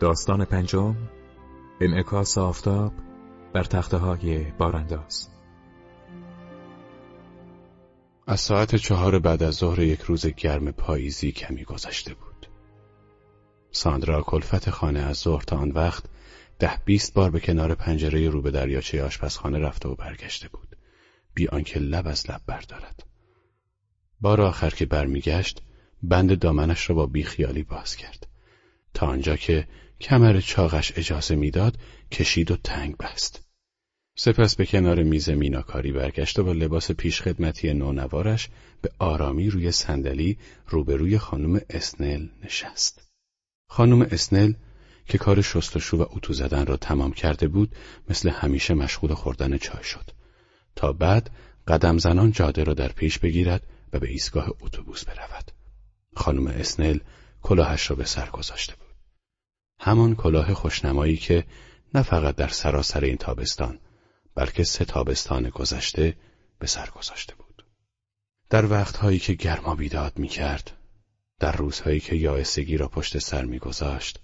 داستان پنجم انعکاس آفتاب بر تخته های بارانداز از ساعت چهار بعد از ظهر یک روز گرم پاییزی کمی گذشته بود. ساندرا کلفت خانه از ظهر تا آن وقت ده بیست بار به کنار پنجره رو به دریاچه آشپزخانه رفته و برگشته بود. بی آنکه لب از لب بردارد. بار آخر که برمیگشت بند دامنش را با بیخیالی باز کرد. تا آنجا که کمر چاقش اجازه می‌داد کشید و تنگ بست. سپس به کنار میز میناکاری برگشت و با لباس پیشخدمتی نونوارش به آرامی روی صندلی روبروی خانم اسنل نشست. خانم اسنل که کار شستشو و اتو زدن را تمام کرده بود مثل همیشه مشغول خوردن چای شد تا بعد قدم زنان جاده را در پیش بگیرد و به ایستگاه اتوبوس برود. خانم اسنل کلاهش را به سر گذاشته. همان کلاه خوشنمایی که نه فقط در سراسر این تابستان بلکه سه تابستان گذشته به سر گذاشته بود. در وقتهایی که گرما بیداد می کرد، در روزهایی که یائسگی را پشت سر می گذاشت،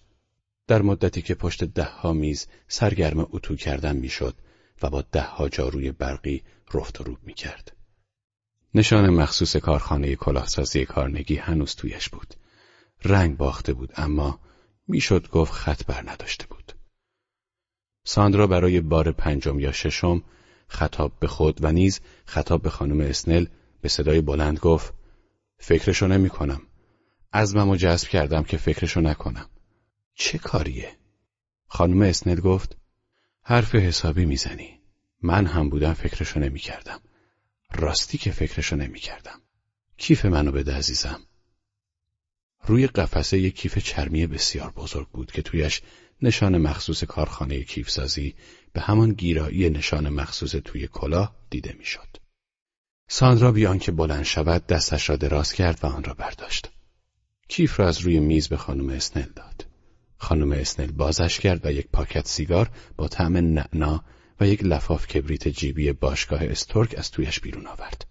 در مدتی که پشت ده ها میز سرگرم اتو کردن می‌شد و با ده ها جاروی برقی رفت و روب می کرد. نشان مخصوص کارخانه کلاهسازی کارنگی هنوز تویش بود. رنگ باخته بود اما می‌شد گفت خط بر نداشته بود. ساندرا برای بار پنجم یا ششم خطاب به خود و نیز خطاب به خانم اسنل به صدای بلند گفت فکرشو نمی کنم. عزممو جذب کردم که فکرشو نکنم. چه کاریه؟ خانم اسنل گفت حرف حسابی می‌زنی. من هم بودم فکرشو نمی کردم. راستی که فکرشو نمی کردم. کیف منو بده عزیزم. روی قفسه یک کیف چرمی بسیار بزرگ بود که تویش نشان مخصوص کارخانه کیفسازی به همان گیرایی نشان مخصوص توی کلاه دیده می‌شد. ساندرا بیان که بلند شود دستش را دراز کرد و آن را برداشت. کیف را از روی میز به خانم اسنل داد. خانم اسنل بازش کرد و یک پاکت سیگار با طعم نعنا و یک لفاف کبریت جیبی باشگاه استورک از تویش بیرون آورد.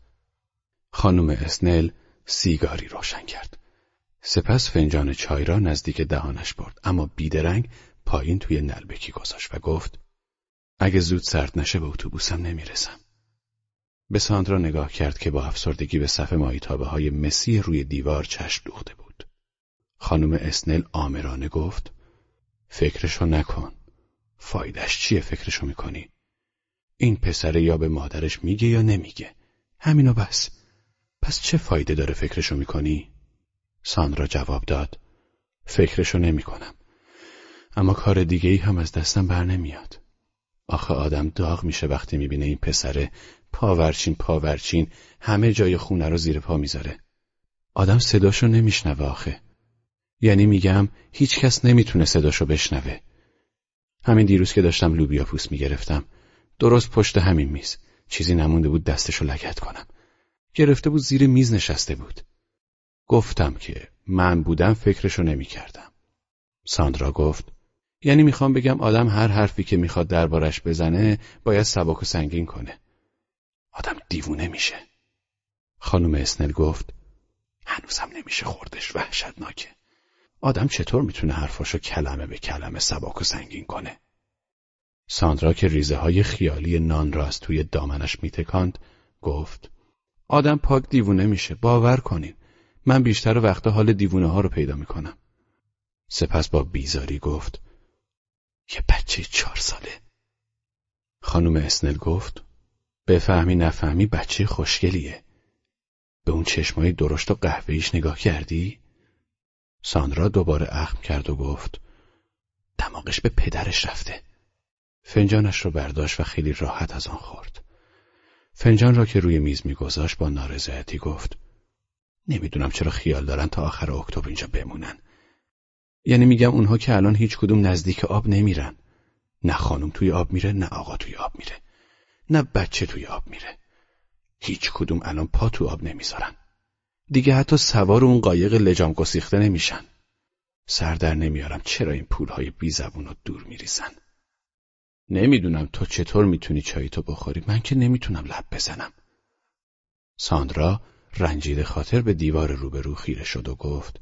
خانم اسنل سیگاری روشن کرد. سپس فنجان چای را نزدیک دهانش برد اما بیدرنگ پایین توی نعلبکی گذاشت و گفت اگه زود سرد نشه به اتوبوسم نمی‌رسم. به ساندرا نگاه کرد که با افسردگی به صف ماهیتابه های مسی روی دیوار چشم دوخته بود. خانم اسنل آمرانه گفت فکرشو نکن. فایدش چیه فکرشو می‌کنی؟ این پسره یا به مادرش میگه یا نمیگه. همینو بس. پس چه فایده داره فکرشو می‌کنی؟ ساندرا جواب داد فکرشو نمی کنم. اما کار دیگه ای هم از دستم بر نمیاد. آخه آدم داغ میشه وقتی می‌بینه این پسره پاورچین پاورچین همه جای خونه رو زیر پا می‌ذاره. آدم صداشو نمیشنوه آخه. یعنی میگم هیچ کس نمی‌تونه صداشو بشنوه. همین دیروز که داشتم لوبیا پوست می‌گرفتم درست پشت همین میز چیزی نمونده بود دستشو لگت کنم. گرفته بود زیر میز نشسته بود. گفتم که من بودم فکرشو نمی کردم. ساندرا گفت یعنی می‌خوام بگم آدم هر حرفی که می‌خواد دربارش بزنه باید سبک و سنگین کنه. آدم دیوونه میشه. خانم اسنل گفت هنوزم نمیشه خوردش وحشتناکه. آدم چطور می‌تونه حرفاشو کلمه به کلمه سبک و سنگین کنه؟ ساندرا که ریزه های خیالی نان را از توی دامنش میتکاند گفت آدم پاک دیوونه میشه باور کنین من بیشتر وقتا حال دیوونه ها رو پیدا می‌کنم. سپس با بیزاری گفت یه بچه چهار ساله. خانم اسنل گفت بفهمی نفهمی بچه خوشگلیه. به اون چشمای درشت و قهوهیش نگاه کردی؟ ساندرا دوباره اخم کرد و گفت دماغش به پدرش رفته. فنجانش رو برداشت و خیلی راحت از آن خورد. فنجان را که روی میز میگذاشت با نارضایتی گفت نمی‌دونم چرا خیال دارن تا آخر اکتبر اینجا بمونن. یعنی میگم اونها که الان هیچ کدوم نزدیک آب نمیرن. نه خانم توی آب میره نه آقا توی آب میره. نه بچه توی آب میره. هیچ کدوم الان پا تو آب نمی‌ذارن. دیگه حتی سوار اون قایق لجام گسیخته نمیشن. سر در نمیارم چرا این پولهای بی زبون دور میریزن. نمی‌دونم تو چطور می‌تونی چایی تو بخوری من که نمی‌تونم لب بزنم. ساندرا رنجیده خاطر به دیوار روبرو خیره شد و گفت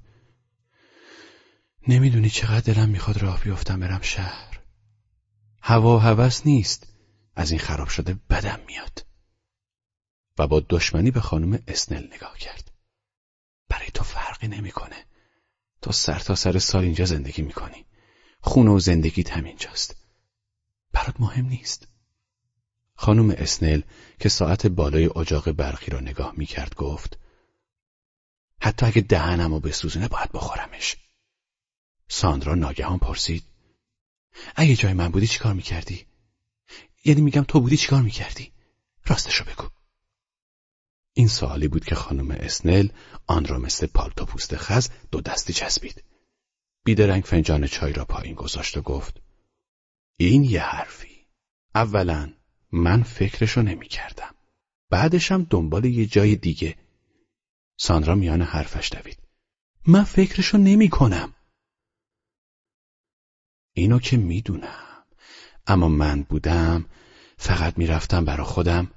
نمی‌دونی چقدر دلم می‌خواد راه بیفتم برم شهر. هوا هوس نیست. از این خراب شده بدم میاد. و با دشمنی به خانم اسنل نگاه کرد. برای تو فرقی نمی‌کنه. تو سر تا سر سال اینجا زندگی می‌کنی. خونه و زندگیت همینجاست. برات مهم نیست. خانم اسنل که ساعت بالای اجاق برقی را نگاه می‌کرد گفت حتی اگه دهنم رو بسوزونه باید بخورمش ساندرا ناگهان پرسید اگه جای من بودی چیکار می‌کردی؟ یعنی میگم تو بودی چیکار می‌کردی؟ راستشو بگو این سوالی بود که خانم اسنل آن را مثل پالتو پوست خز دو دستی چسبید بیدرنگ فنجان چای را پایین گذاشت و گفت این یه حرفی اولا من فکرشو نمی کردم بعدشم دنبال یه جای دیگه. ساندرا میان حرفش دوید. من فکرشو نمی کنم اینو که می‌دونم. اما من بودم فقط می‌رفتم برا خودم